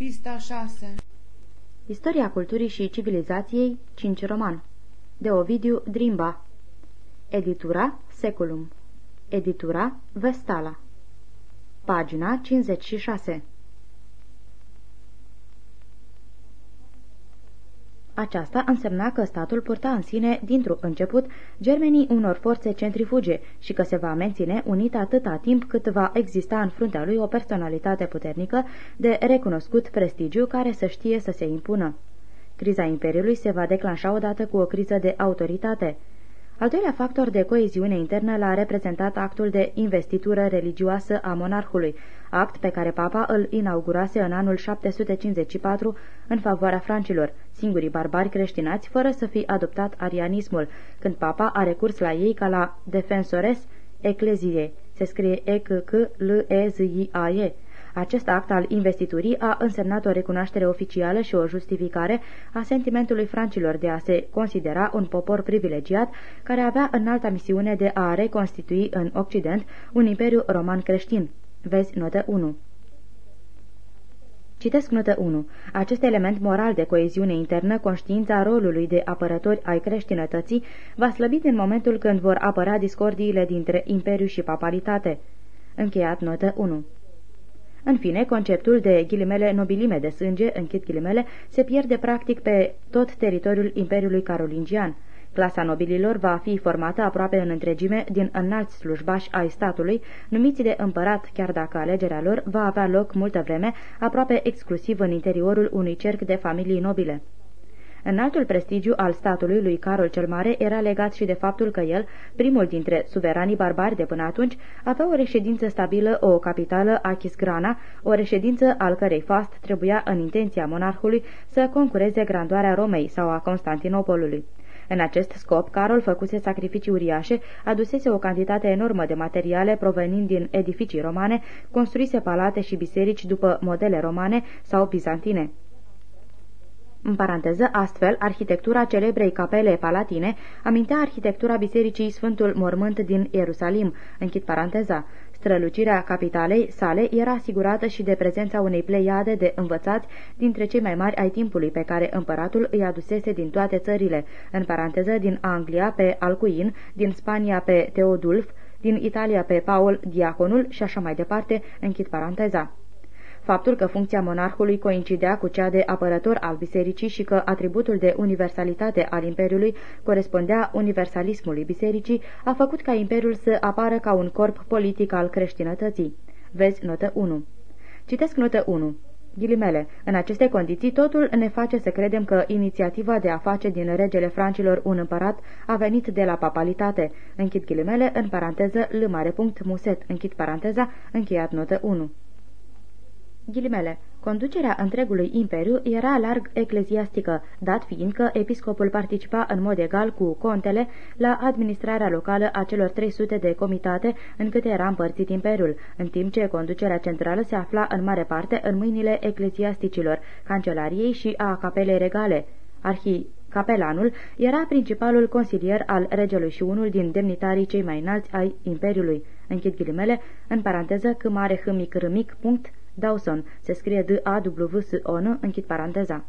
Pista 6 Istoria culturii și civilizației, 5 roman. De Ovidiu Drimba. Editura Seculum. Editura Vestala. Pagina 56 Aceasta însemna că statul purta în sine, dintr-un început, germenii unor forțe centrifuge și că se va menține unit atâta timp cât va exista în fruntea lui o personalitate puternică de recunoscut prestigiu care să știe să se impună. Criza Imperiului se va declanșa odată cu o criză de autoritate – al doilea factor de coeziune internă l-a reprezentat actul de investitură religioasă a monarhului, act pe care papa îl inaugurase în anul 754 în favoarea francilor, singurii barbari creștinați, fără să fi adoptat arianismul, când papa a recurs la ei ca la defensores ecclesiei. Se scrie e c c l e z i a e acest act al investiturii a însemnat o recunoaștere oficială și o justificare a sentimentului francilor de a se considera un popor privilegiat care avea înalta misiune de a reconstitui în Occident un imperiu roman creștin. Vezi notă 1. Citesc notă 1. Acest element moral de coeziune internă, conștiința rolului de apărători ai creștinătății, va slăbi în momentul când vor apărea discordiile dintre imperiu și papalitate. Încheiat notă 1. În fine, conceptul de ghilimele nobilime de sânge, închid ghilimele, se pierde practic pe tot teritoriul Imperiului Carolingian. Clasa nobililor va fi formată aproape în întregime din înalți slujbași ai statului, numiți de împărat, chiar dacă alegerea lor va avea loc multă vreme, aproape exclusiv în interiorul unui cerc de familii nobile. Înaltul prestigiu al statului lui Carol cel Mare era legat și de faptul că el, primul dintre suveranii barbari de până atunci, avea o reședință stabilă, o capitală, Achisgrana, o reședință al cărei fast trebuia în intenția monarhului să concureze grandoarea Romei sau a Constantinopolului. În acest scop, Carol făcuse sacrificii uriașe, adusese o cantitate enormă de materiale provenind din edificii romane, construise palate și biserici după modele romane sau bizantine. În paranteză, astfel, arhitectura celebrei capele palatine amintea arhitectura bisericii Sfântul Mormânt din Ierusalim, închid paranteza. Strălucirea capitalei sale era asigurată și de prezența unei pleiade de învățați dintre cei mai mari ai timpului pe care împăratul îi adusese din toate țările, în paranteză din Anglia pe Alcuin, din Spania pe Teodulf, din Italia pe Paul Diaconul și așa mai departe, închid paranteza. Faptul că funcția monarhului coincidea cu cea de apărător al bisericii și că atributul de universalitate al imperiului corespundea universalismului bisericii a făcut ca imperiul să apară ca un corp politic al creștinătății. Vezi notă 1. Citesc notă 1. Ghilimele. În aceste condiții, totul ne face să credem că inițiativa de a face din regele francilor un împărat a venit de la papalitate. Închid ghilimele, în paranteză, l mare punct muset, închid paranteza, încheiat notă 1. Ghilimele. Conducerea întregului imperiu era larg ecleziastică, dat fiind că episcopul participa în mod egal cu contele la administrarea locală a celor 300 de comitate în câte era împărțit imperiul, în timp ce conducerea centrală se afla în mare parte în mâinile ecleziasticilor, cancelariei și a capelei regale. Arhi Capelanul era principalul consilier al regelui și unul din demnitarii cei mai înalți ai imperiului. Închid ghilimele, în paranteză, că mare h mic r mic, punct, Dawson. Se scrie D-A-W-S-O-N, închid paranteza.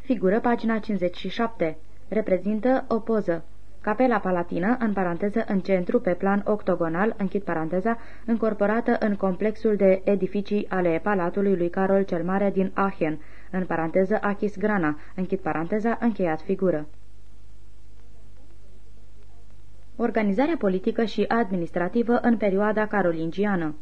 Figură pagina 57. Reprezintă o poză. Capela palatină, în paranteză în centru, pe plan octogonal, închid paranteza, încorporată în complexul de edificii ale palatului lui Carol cel Mare din Aachen, în paranteză Achis Grana, închid paranteza, încheiat figură. Organizarea politică și administrativă în perioada carolingiană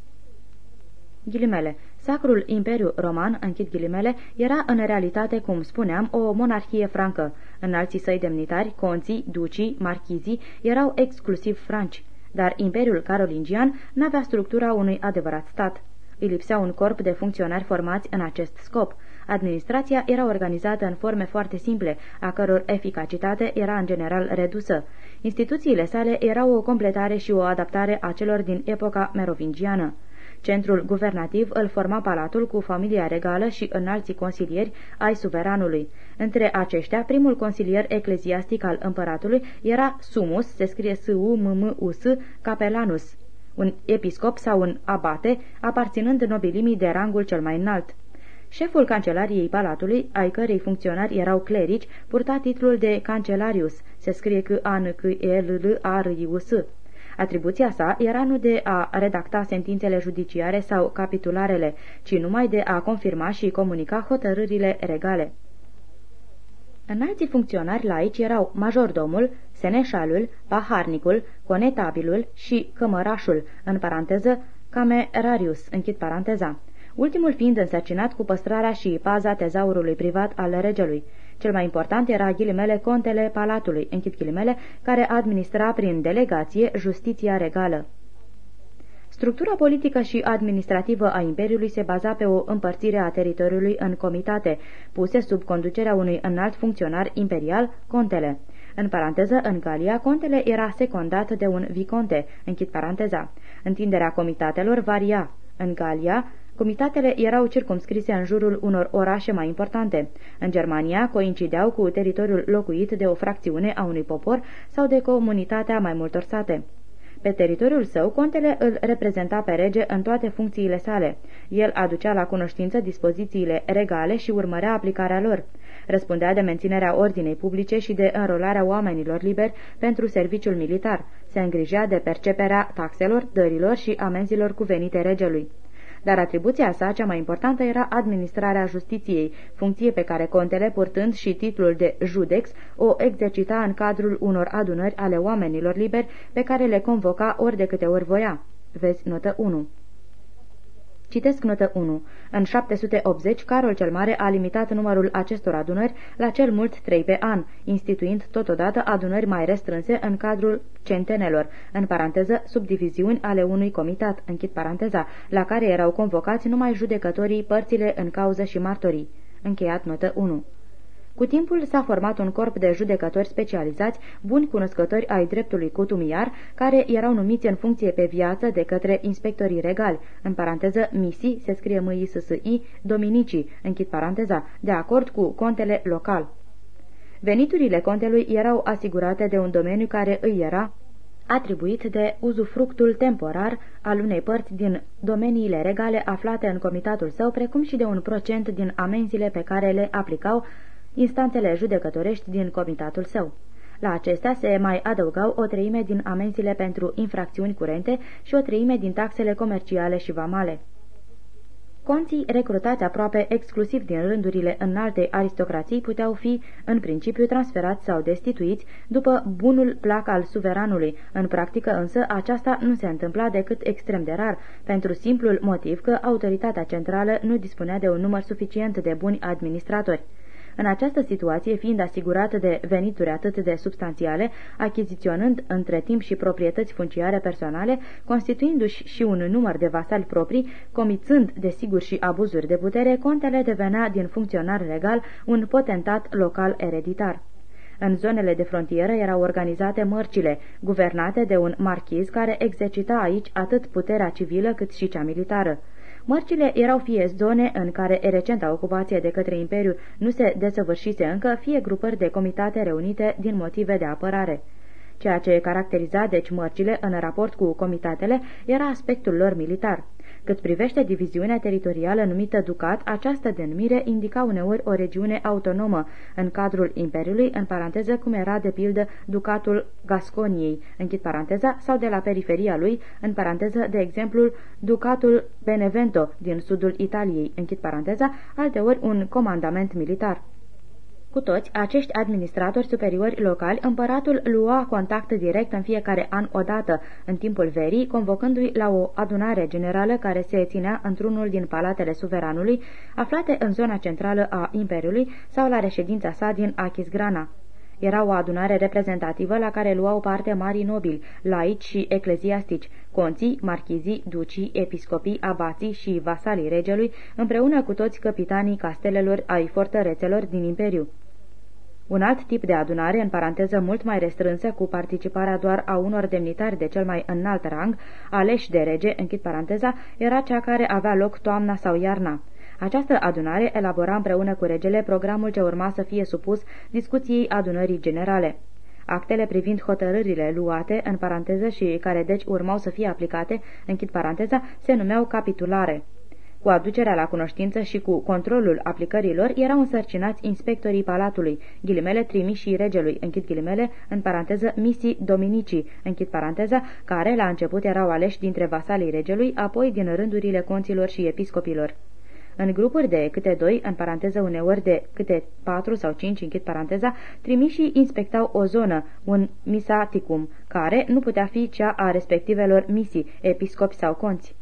Ghilimele. Sacrul Imperiu Roman, închid ghilimele, era în realitate, cum spuneam, o monarhie francă. Înalții săi demnitari, conții, ducii, marchizii, erau exclusiv franci, dar Imperiul Carolingian n-avea structura unui adevărat stat. Îi lipsea un corp de funcționari formați în acest scop. Administrația era organizată în forme foarte simple, a căror eficacitate era în general redusă. Instituțiile sale erau o completare și o adaptare a celor din epoca merovingiană. Centrul guvernativ îl forma palatul cu familia regală și înalții consilieri ai suveranului. Între aceștia, primul consilier ecleziastic al împăratului era Sumus, se scrie S-U-M-M-U-S, Capelanus. un episcop sau un abate, aparținând nobilimii de rangul cel mai înalt. Șeful cancelariei palatului, ai cărei funcționari erau clerici, purta titlul de cancelarius, se scrie că an c l l a r i u s Atribuția sa era nu de a redacta sentințele judiciare sau capitularele, ci numai de a confirma și comunica hotărârile regale. Înalții funcționari laici erau majordomul, seneșalul, paharnicul, conetabilul și cămărașul, în paranteză, camerarius, închid paranteza ultimul fiind însărcinat cu păstrarea și paza tezaurului privat al regelui. Cel mai important era ghilimele contele palatului, închid ghilimele, care administra prin delegație justiția regală. Structura politică și administrativă a Imperiului se baza pe o împărțire a teritoriului în comitate, puse sub conducerea unui înalt funcționar imperial, contele. În paranteză, în Galia, contele era secundat de un viconte, închid paranteza. Întinderea comitatelor varia. În Galia, Comitatele erau circumscrise în jurul unor orașe mai importante. În Germania coincideau cu teritoriul locuit de o fracțiune a unui popor sau de comunitatea mai multor sate. Pe teritoriul său, contele îl reprezenta pe rege în toate funcțiile sale. El aducea la cunoștință dispozițiile regale și urmărea aplicarea lor. Răspundea de menținerea ordinei publice și de înrolarea oamenilor liberi pentru serviciul militar. Se îngrijea de perceperea taxelor, dărilor și amenzilor cuvenite regelui dar atribuția sa cea mai importantă era administrarea justiției, funcție pe care contele, purtând și titlul de judex, o exercita în cadrul unor adunări ale oamenilor liberi pe care le convoca ori de câte ori voia. Vezi notă 1. Citesc notă 1. În 780, Carol cel Mare a limitat numărul acestor adunări la cel mult trei pe an, instituind totodată adunări mai restrânse în cadrul centenelor, în paranteză subdiviziuni ale unui comitat, închid paranteza, la care erau convocați numai judecătorii, părțile în cauză și martorii. Încheiat notă 1. Cu timpul s-a format un corp de judecători specializați, buni cunoscători ai dreptului cutumiar, care erau numiți în funcție pe viață de către inspectorii regali, în paranteză misii, se scrie m i s s i dominicii, închid paranteza, de acord cu contele local. Veniturile contelui erau asigurate de un domeniu care îi era atribuit de uzufructul temporar al unei părți din domeniile regale aflate în comitatul său, precum și de un procent din amenziile pe care le aplicau instanțele judecătorești din comitatul său. La acestea se mai adăugau o treime din amenziile pentru infracțiuni curente și o treime din taxele comerciale și vamale. Conții recrutați aproape exclusiv din rândurile înalte aristocrației puteau fi, în principiu, transferați sau destituiți după bunul plac al suveranului. În practică însă aceasta nu se întâmpla decât extrem de rar, pentru simplul motiv că autoritatea centrală nu dispunea de un număr suficient de buni administratori. În această situație, fiind asigurată de venituri atât de substanțiale, achiziționând între timp și proprietăți funciare personale, constituindu-și și un număr de vasali proprii, comițând desigur și abuzuri de putere, contele devenea din funcționar legal un potentat local ereditar. În zonele de frontieră erau organizate mărcile, guvernate de un marchiz care exercita aici atât puterea civilă cât și cea militară. Mărcile erau fie zone în care recenta ocupație de către Imperiu nu se desăvârșise încă, fie grupări de comitate reunite din motive de apărare. Ceea ce caracteriza deci mărcile în raport cu comitatele era aspectul lor militar. Cât privește diviziunea teritorială numită ducat, această denumire indica uneori o regiune autonomă în cadrul Imperiului, în paranteză cum era de pildă ducatul Gasconiei, închid paranteza, sau de la periferia lui, în paranteză, de exemplu, ducatul Benevento din sudul Italiei, închid paranteza, alteori un comandament militar. Cu toți acești administratori superiori locali, împăratul lua contact direct în fiecare an odată, în timpul verii, convocându-i la o adunare generală care se ținea într-unul din palatele suveranului, aflate în zona centrală a Imperiului sau la reședința sa din Achisgrana. Era o adunare reprezentativă la care luau parte mari nobili, laici și ecleziastici, conții, marchizii, ducii, episcopii, abații și vasalii regelui, împreună cu toți capitanii castelelor ai fortărețelor din Imperiu. Un alt tip de adunare, în paranteză mult mai restrânsă, cu participarea doar a unor demnitari de cel mai înalt rang, aleși de rege, închid paranteza, era cea care avea loc toamna sau iarna. Această adunare elabora împreună cu regele programul ce urma să fie supus discuției adunării generale. Actele privind hotărârile luate, în paranteză și care deci urmau să fie aplicate, închid paranteza, se numeau capitulare. Cu aducerea la cunoștință și cu controlul aplicărilor erau însărcinați inspectorii palatului, ghilimele trimișii regelui, închid ghilimele, în paranteză misii dominicii, închid paranteza, care la început erau aleși dintre vasalii regelui, apoi din rândurile conților și episcopilor. În grupuri de câte doi, în paranteză uneori de câte patru sau cinci, închid paranteza, trimișii inspectau o zonă, un misaticum, care nu putea fi cea a respectivelor misii, episcopi sau conți.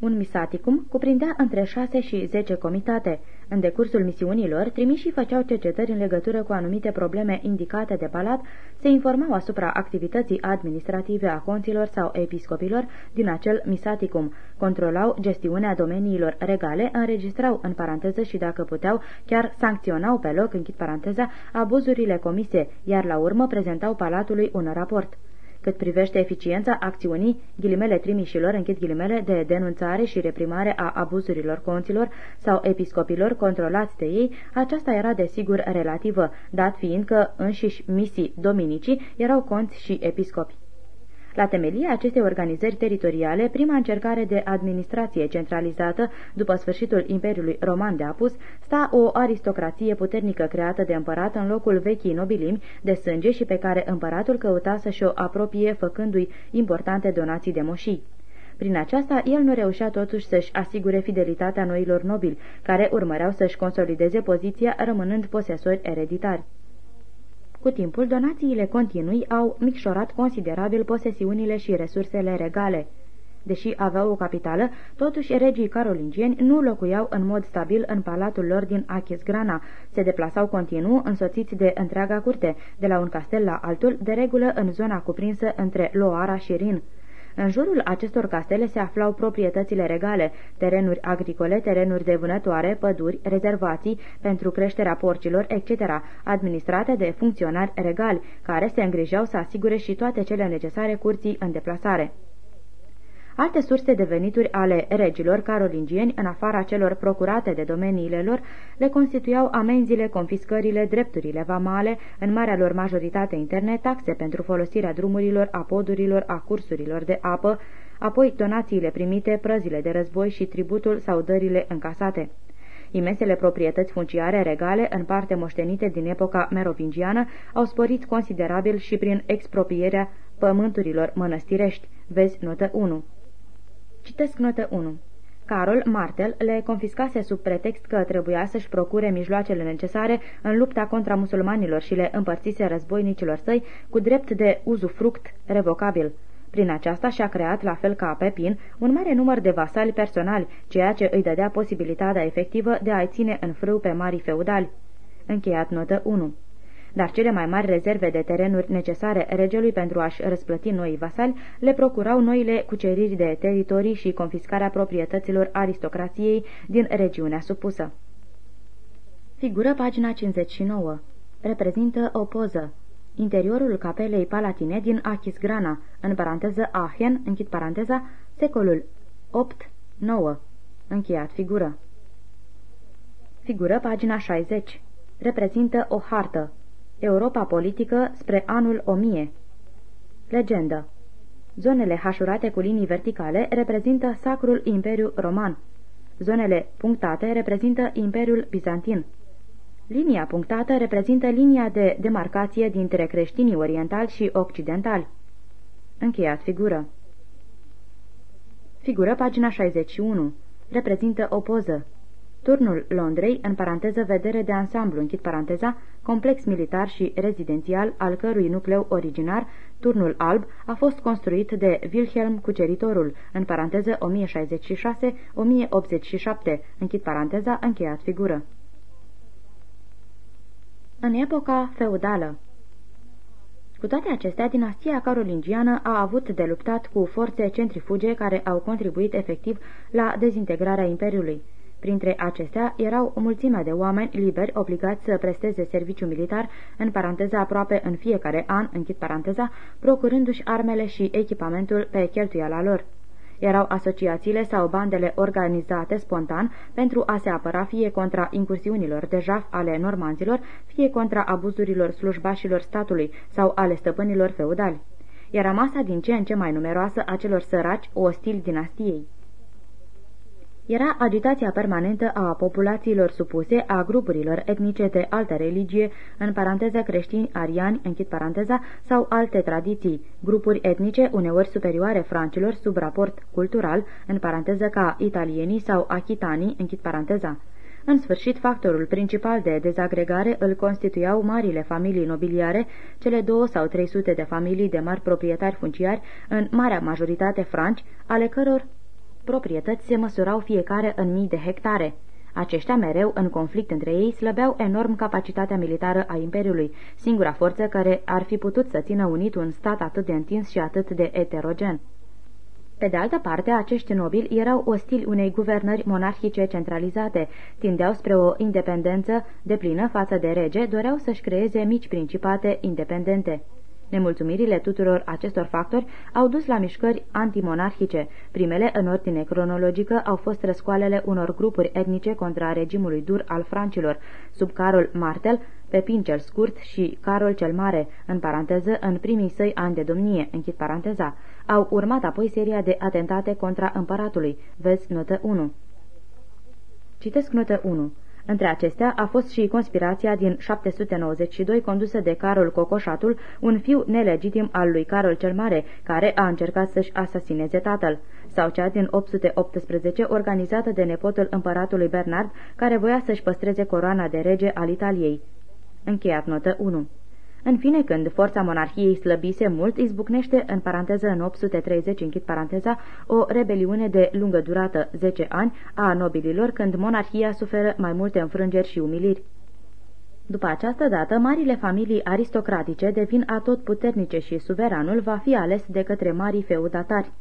Un misaticum cuprindea între 6 și 10 comitate. În decursul misiunilor, trimișii făceau cercetări în legătură cu anumite probleme indicate de palat, se informau asupra activității administrative a conților sau episcopilor din acel misaticum, controlau gestiunea domeniilor regale, înregistrau în paranteză și dacă puteau, chiar sancționau pe loc, închid paranteza, abuzurile comise, iar la urmă prezentau palatului un raport cât privește eficiența acțiunii, ghilimele trimișilor, închid ghilimele, de denunțare și reprimare a abuzurilor conților sau episcopilor controlați de ei, aceasta era desigur relativă, dat fiind că înșiși misii dominicii erau conți și episcopi. La temelia acestei organizări teritoriale, prima încercare de administrație centralizată după sfârșitul Imperiului Roman de Apus, sta o aristocrație puternică creată de împărat în locul vechii nobilimi de sânge și pe care împăratul căuta să-și o apropie făcându-i importante donații de moșii. Prin aceasta, el nu reușea totuși să-și asigure fidelitatea noilor nobili, care urmăreau să-și consolideze poziția rămânând posesori ereditari. Cu timpul, donațiile continui au micșorat considerabil posesiunile și resursele regale. Deși aveau o capitală, totuși regii carolingieni nu locuiau în mod stabil în palatul lor din Achisgrana, se deplasau continuu însoțiți de întreaga curte, de la un castel la altul, de regulă în zona cuprinsă între Loara și Rin. În jurul acestor castele se aflau proprietățile regale, terenuri agricole, terenuri de vânătoare, păduri, rezervații pentru creșterea porcilor, etc., administrate de funcționari regali, care se îngrijeau să asigure și toate cele necesare curții în deplasare. Alte surse de venituri ale regilor carolingieni, în afara celor procurate de domeniile lor, le constituiau amenziile, confiscările, drepturile vamale, în marea lor majoritate interne, taxe pentru folosirea drumurilor, a podurilor, a cursurilor de apă, apoi donațiile primite, prăzile de război și tributul sau dările încasate. Imensele proprietăți funciare regale, în parte moștenite din epoca merovingiană, au sporit considerabil și prin expropierea pământurilor mănăstirești. Vezi notă 1. Citesc notă 1. Carol Martel le confiscase sub pretext că trebuia să-și procure mijloacele necesare în lupta contra musulmanilor și le împărțise războinicilor săi cu drept de uzufruct revocabil. Prin aceasta și-a creat, la fel ca Pepin, un mare număr de vasali personali, ceea ce îi dădea posibilitatea efectivă de a-i ține în frâu pe marii feudali. Încheiat notă 1 dar cele mai mari rezerve de terenuri necesare regelui pentru a-și răsplăti noi vasali le procurau noile cuceriri de teritorii și confiscarea proprietăților aristocrației din regiunea supusă. Figură pagina 59. Reprezintă o poză. Interiorul capelei palatine din Achisgrana, în paranteză Aachen, închid paranteza, secolul 8-9. Încheiat figură. Figură pagina 60. Reprezintă o hartă. Europa politică spre anul 1000 Legendă Zonele hașurate cu linii verticale reprezintă Sacrul Imperiu Roman. Zonele punctate reprezintă Imperiul Bizantin. Linia punctată reprezintă linia de demarcație dintre creștinii orientali și occidentali. Încheiat figură. Figură pagina 61. Reprezintă o poză. Turnul Londrei, în paranteză vedere de ansamblu, închid paranteza, complex militar și rezidențial, al cărui nucleu originar, Turnul Alb, a fost construit de Wilhelm Cuceritorul, în paranteză 1066-1087, închid paranteza, încheiat figură. În epoca feudală cu toate acestea, dinastia carolingiană a avut de luptat cu forțe centrifuge care au contribuit efectiv la dezintegrarea Imperiului. Printre acestea erau o mulțime de oameni liberi obligați să presteze serviciu militar, în paranteză aproape în fiecare an, închid paranteza, procurându-și armele și echipamentul pe cheltuiala lor. Erau asociațiile sau bandele organizate spontan pentru a se apăra fie contra incursiunilor de jaf ale normanzilor, fie contra abuzurilor slujbașilor statului sau ale stăpânilor feudali. Era masa din ce în ce mai numeroasă a celor săraci, ostil dinastiei. Era agitația permanentă a populațiilor supuse, a grupurilor etnice de altă religie, în paranteză creștini, ariani, închid paranteza, sau alte tradiții, grupuri etnice uneori superioare francilor sub raport cultural, în paranteză ca italienii sau achitanii, închid paranteza. În sfârșit, factorul principal de dezagregare îl constituiau marile familii nobiliare, cele două sau trei sute de familii de mari proprietari funciari, în marea majoritate franci, ale căror proprietăți se măsurau fiecare în mii de hectare. Aceștia, mereu în conflict între ei, slăbeau enorm capacitatea militară a Imperiului, singura forță care ar fi putut să țină unit un stat atât de întins și atât de eterogen. Pe de altă parte, acești nobili erau ostili unei guvernări monarhice centralizate, tindeau spre o independență deplină față de rege, doreau să-și creeze mici principate independente. Nemulțumirile tuturor acestor factori au dus la mișcări antimonarhice. Primele, în ordine cronologică, au fost răscoalele unor grupuri etnice contra regimului dur al francilor, sub Carol Martel, Pepin cel Scurt și Carol cel Mare, în paranteză, în primii săi ani de domnie, închid paranteza. Au urmat apoi seria de atentate contra împăratului. Vezi notă 1. Citesc notă 1. Între acestea a fost și conspirația din 792 condusă de Carol Cocoșatul, un fiu nelegitim al lui Carol cel Mare, care a încercat să-și asasineze tatăl, sau cea din 818 organizată de nepotul împăratului Bernard, care voia să-și păstreze coroana de rege al Italiei. Încheiat notă 1 în fine, când forța monarhiei slăbise mult, izbucnește, în paranteză în 830, închid paranteza, o rebeliune de lungă durată, 10 ani, a nobililor, când monarhia suferă mai multe înfrângeri și umiliri. După această dată, marile familii aristocratice devin atot puternice și suveranul va fi ales de către marii feudatari.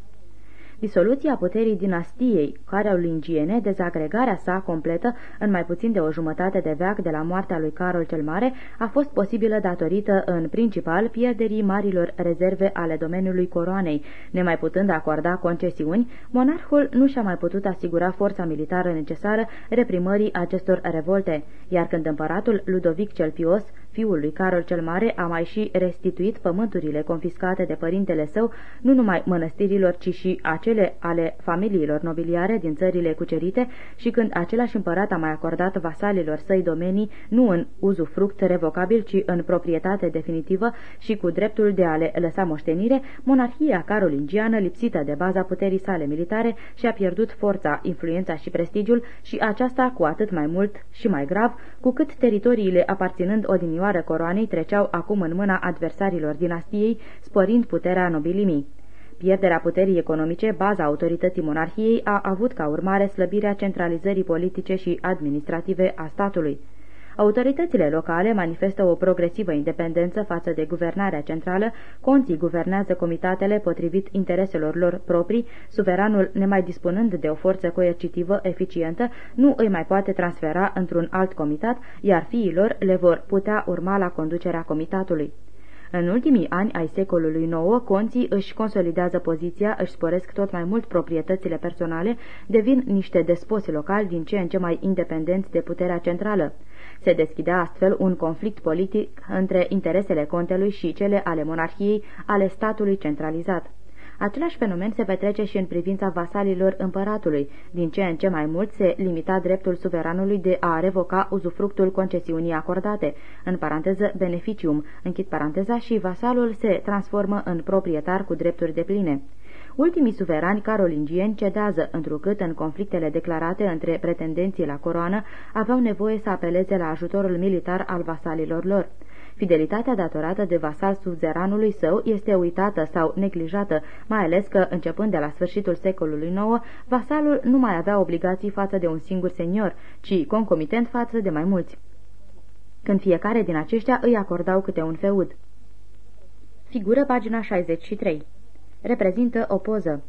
Disoluția puterii dinastiei carolingiene, dezagregarea sa completă în mai puțin de o jumătate de veac de la moartea lui Carol cel Mare, a fost posibilă datorită în principal pierderii marilor rezerve ale domeniului coroanei. Nemai putând acorda concesiuni, monarhul nu și-a mai putut asigura forța militară necesară reprimării acestor revolte, iar când împăratul Ludovic cel Pios fiul lui Carol cel Mare a mai și restituit pământurile confiscate de părintele său, nu numai mănăstirilor, ci și acele ale familiilor nobiliare din țările cucerite și când același împărat a mai acordat vasalilor săi domenii nu în uzufruct revocabil, ci în proprietate definitivă și cu dreptul de a le lăsa moștenire, monarhia carolingiană, lipsită de baza puterii sale militare, și-a pierdut forța, influența și prestigiul și aceasta cu atât mai mult și mai grav, cu cât teritoriile aparținând odinioară odinioară coroanei treceau acum în mâna adversarilor dinastiei, sporind puterea nobilimii. Pierderea puterii economice, baza autorității monarhiei, a avut ca urmare slăbirea centralizării politice și administrative a statului. Autoritățile locale manifestă o progresivă independență față de guvernarea centrală, conții guvernează comitatele potrivit intereselor lor proprii, suveranul, nemai dispunând de o forță coercitivă eficientă, nu îi mai poate transfera într-un alt comitat, iar fiilor le vor putea urma la conducerea comitatului. În ultimii ani ai secolului IX, conții își consolidează poziția, își sporesc tot mai mult proprietățile personale, devin niște despoți locali din ce în ce mai independenți de puterea centrală. Se deschidea astfel un conflict politic între interesele contelui și cele ale monarhiei, ale statului centralizat. Același fenomen se petrece și în privința vasalilor împăratului. Din ce în ce mai mult se limita dreptul suveranului de a revoca uzufructul concesiunii acordate, în paranteză beneficium, închid paranteza, și vasalul se transformă în proprietar cu drepturi de pline. Ultimii suverani carolingieni cedează, întrucât în conflictele declarate între pretendenții la coroană aveau nevoie să apeleze la ajutorul militar al vasalilor lor. Fidelitatea datorată de vasal suzeranului său este uitată sau neglijată, mai ales că, începând de la sfârșitul secolului IX, vasalul nu mai avea obligații față de un singur senior, ci concomitent față de mai mulți când fiecare din aceștia îi acordau câte un feud. Figură pagina 63 reprezintă o poză.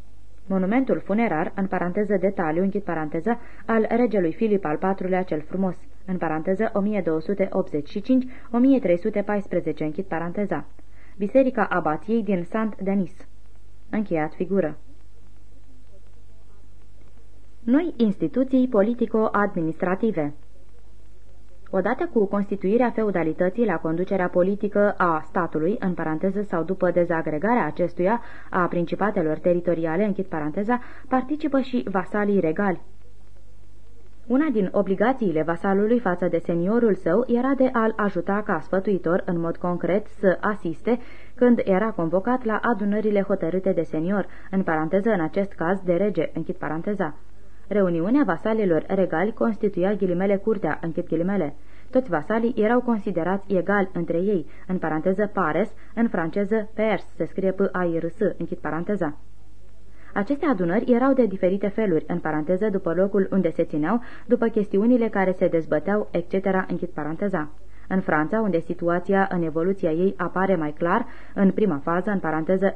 Monumentul funerar, în paranteză detaliu, închid paranteză, al regelui Filip al IV-lea cel frumos, în paranteză 1285-1314, închid paranteza. Biserica abației din Saint-Denis. Încheiat figură. Noi instituții politico-administrative Odată cu constituirea feudalității la conducerea politică a statului, în paranteză sau după dezagregarea acestuia a principatelor teritoriale, închid paranteza, participă și vasalii regali. Una din obligațiile vasalului față de seniorul său era de a-l ajuta ca sfătuitor în mod concret să asiste când era convocat la adunările hotărâte de senior, în paranteză în acest caz de rege, închid paranteza. Reuniunea vasalilor regali constituia ghilimele curtea, închid ghilimele. Toți vasalii erau considerați egali între ei, în paranteză pares, în franceză pers, se scrie p a r s închid paranteza. Aceste adunări erau de diferite feluri, în paranteză după locul unde se țineau, după chestiunile care se dezbăteau, etc., închid paranteza. În Franța, unde situația în evoluția ei apare mai clar, în prima fază, în paranteză 987-1028,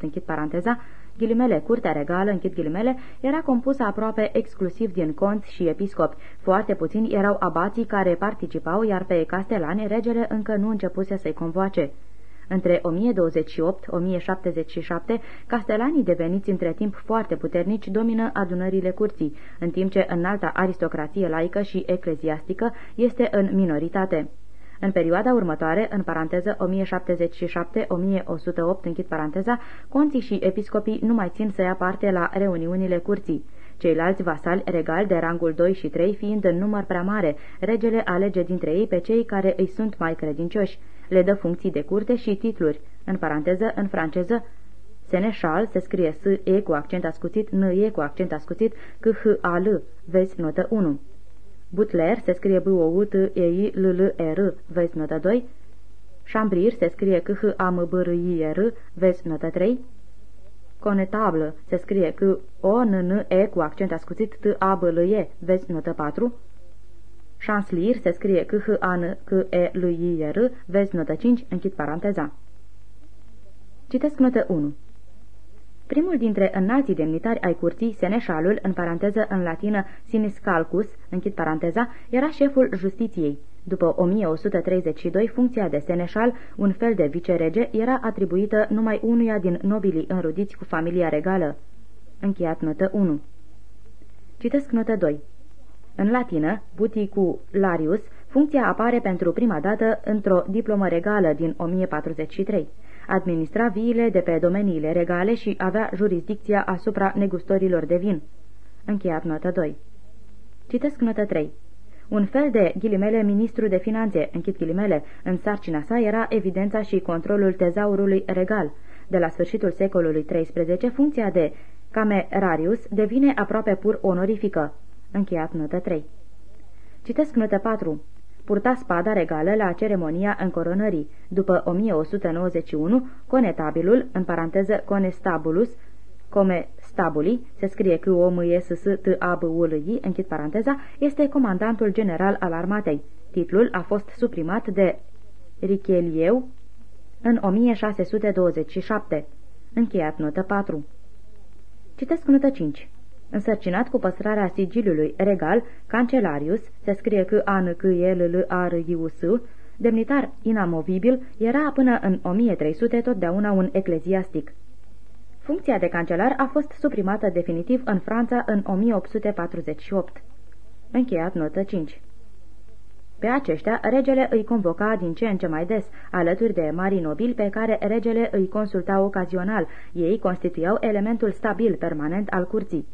închid paranteza, ghilimele, curtea regală, închid ghilimele, era compusă aproape exclusiv din conți și episcopi. Foarte puțini erau abații care participau, iar pe castelani regele încă nu începuse să-i convoace. Între 1028-1077, castelanii deveniți între timp foarte puternici domină adunările curții, în timp ce înalta aristocrație laică și ecleziastică este în minoritate. În perioada următoare, în paranteză 1077-1108, închid paranteza, conții și episcopii nu mai țin să ia parte la reuniunile curții. Ceilalți vasali regali de rangul 2 și 3 fiind în număr prea mare, regele alege dintre ei pe cei care îi sunt mai credincioși. Le dă funcții de curte și titluri. În paranteză, în franceză, Seneșal se scrie S-E cu accent ascuțit, N-E cu accent ascuțit, C-H-A-L. Vezi notă 1. Butler se scrie b o u t e i l l e r vezi notă 2. Chambrir se scrie c h a m b r i e r vezi notă 3. Conetablă se scrie c o n n e cu accent ascuțit t a b l e vezi notă 4. Chancelier se scrie c h a n c e l i e r vezi notă 5, închid paranteza. Citesc notă 1. Primul dintre înalții demnitari ai curții, seneșalul, în paranteză în latină siniscalcus, închid paranteza, era șeful justiției. După 1132, funcția de seneșal, un fel de vicerege, era atribuită numai unuia din nobilii înrudiți cu familia regală. Încheiat notă 1. Citesc notă 2. În latină, buticul Larius, funcția apare pentru prima dată într-o diplomă regală din 1043 administra viile de pe domeniile regale și avea jurisdicția asupra negustorilor de vin. Încheiat notă 2. Citesc notă 3. Un fel de ghilimele ministru de finanțe, închid ghilimele, în sarcina sa era evidența și controlul tezaurului regal. De la sfârșitul secolului XIII, funcția de camerarius devine aproape pur onorifică. Încheiat notă 3. Citesc notă 4 purta spada regală la ceremonia încoronării. După 1191, conetabilul, în paranteză conestabulus, come stabuli, se scrie că o m s s t a b u l i închid paranteza, este comandantul general al armatei. Titlul a fost suprimat de Richelieu în 1627. Încheiat notă 4. Citesc notă 5. Însărcinat cu păstrarea sigiliului regal, Cancelarius, se scrie că an că e l l a r i u s demnitar inamovibil, era până în 1300 totdeauna un ecleziastic. Funcția de cancelar a fost suprimată definitiv în Franța în 1848. Încheiat notă 5 pe aceștia, regele îi convoca din ce în ce mai des, alături de mari nobili pe care regele îi consulta ocazional. Ei constituiau elementul stabil permanent al curții.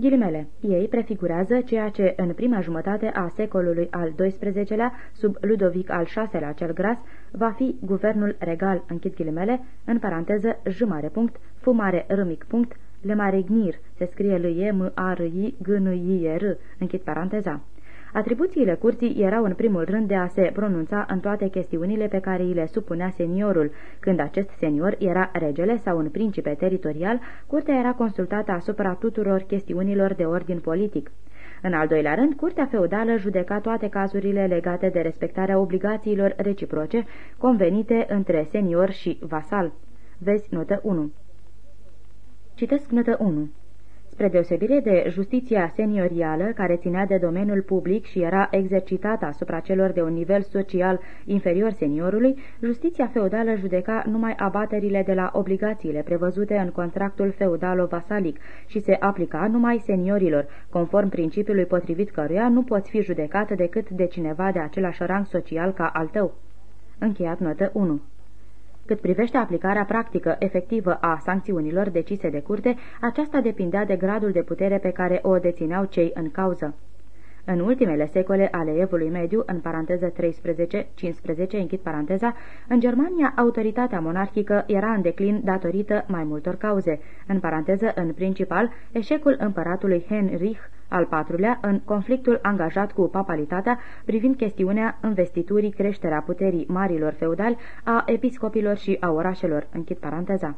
Ghilimele. Ei prefigurează ceea ce în prima jumătate a secolului al XII-lea, sub Ludovic al VI-lea cel gras, va fi guvernul regal, închid ghilimele, în paranteză j mare punct, f mare r mic punct, le mare gnir, se scrie l e m a r i g n i e r, închid paranteza. Atribuțiile curții erau în primul rând de a se pronunța în toate chestiunile pe care îi le supunea seniorul. Când acest senior era regele sau un principe teritorial, curtea era consultată asupra tuturor chestiunilor de ordin politic. În al doilea rând, curtea feudală judeca toate cazurile legate de respectarea obligațiilor reciproce convenite între senior și vasal. Vezi notă 1. Citesc notă 1. Spre deosebire de justiția seniorială, care ținea de domeniul public și era exercitată asupra celor de un nivel social inferior seniorului, justiția feudală judeca numai abaterile de la obligațiile prevăzute în contractul feudalo-vasalic și se aplica numai seniorilor, conform principiului potrivit căruia nu poți fi judecat decât de cineva de același rang social ca al tău. Încheiat notă 1 cât privește aplicarea practică efectivă a sancțiunilor decise de curte, aceasta depindea de gradul de putere pe care o dețineau cei în cauză. În ultimele secole ale evului mediu, în paranteză 13-15, închid paranteza, în Germania autoritatea monarhică era în declin datorită mai multor cauze, în paranteză în principal eșecul împăratului Heinrich al patrulea în conflictul angajat cu papalitatea privind chestiunea investiturii creșterea puterii marilor feudali a episcopilor și a orașelor, închid paranteza.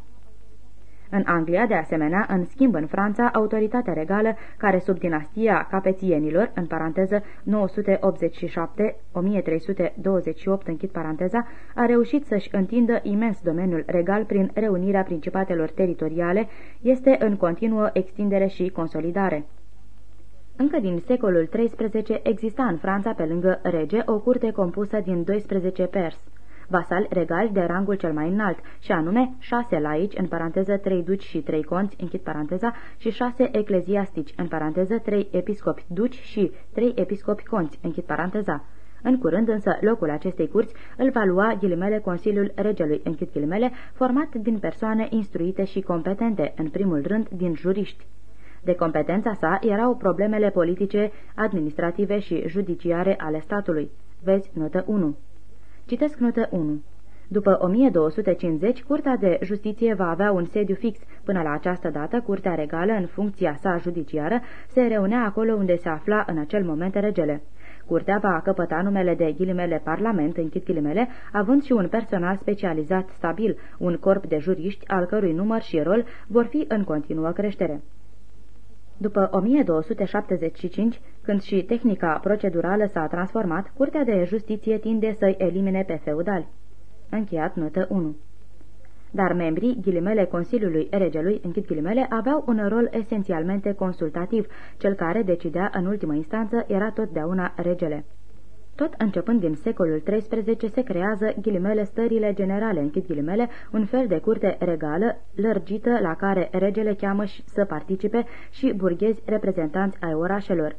În Anglia, de asemenea, în schimb în Franța, autoritatea regală, care sub dinastia capețienilor, în paranteză 987-1328, închid paranteza, a reușit să-și întindă imens domeniul regal prin reunirea principatelor teritoriale, este în continuă extindere și consolidare. Încă din secolul XIII exista în Franța, pe lângă rege, o curte compusă din 12 pers vasali regali de rangul cel mai înalt, și anume șase laici, în paranteză trei duci și trei conți, închid paranteza, și șase ecleziastici, în paranteză trei episcopi duci și trei episcopi conți, închid paranteza. În curând însă locul acestei curți îl va lua ghilimele Consiliul Regelui, închid ghilimele, format din persoane instruite și competente, în primul rând din juriști. De competența sa erau problemele politice, administrative și judiciare ale statului. Vezi notă 1. Citesc notă 1. După 1250, Curtea de Justiție va avea un sediu fix. Până la această dată, Curtea Regală, în funcția sa judiciară, se reunea acolo unde se afla în acel moment regele. Curtea va căpăta numele de ghilimele Parlament, închid ghilimele, având și un personal specializat stabil, un corp de juriști al cărui număr și rol vor fi în continuă creștere. După 1275, când și tehnica procedurală s-a transformat, Curtea de Justiție tinde să-i elimine pe feudali. Încheiat notă 1 dar membrii, ghilimele Consiliului Regelui, închid ghilimele, aveau un rol esențialmente consultativ. Cel care decidea în ultimă instanță era totdeauna regele. Tot începând din secolul XIII se creează ghilimele stările generale, închid ghilimele, un fel de curte regală, lărgită, la care regele cheamă să participe și burghezi reprezentanți ai orașelor.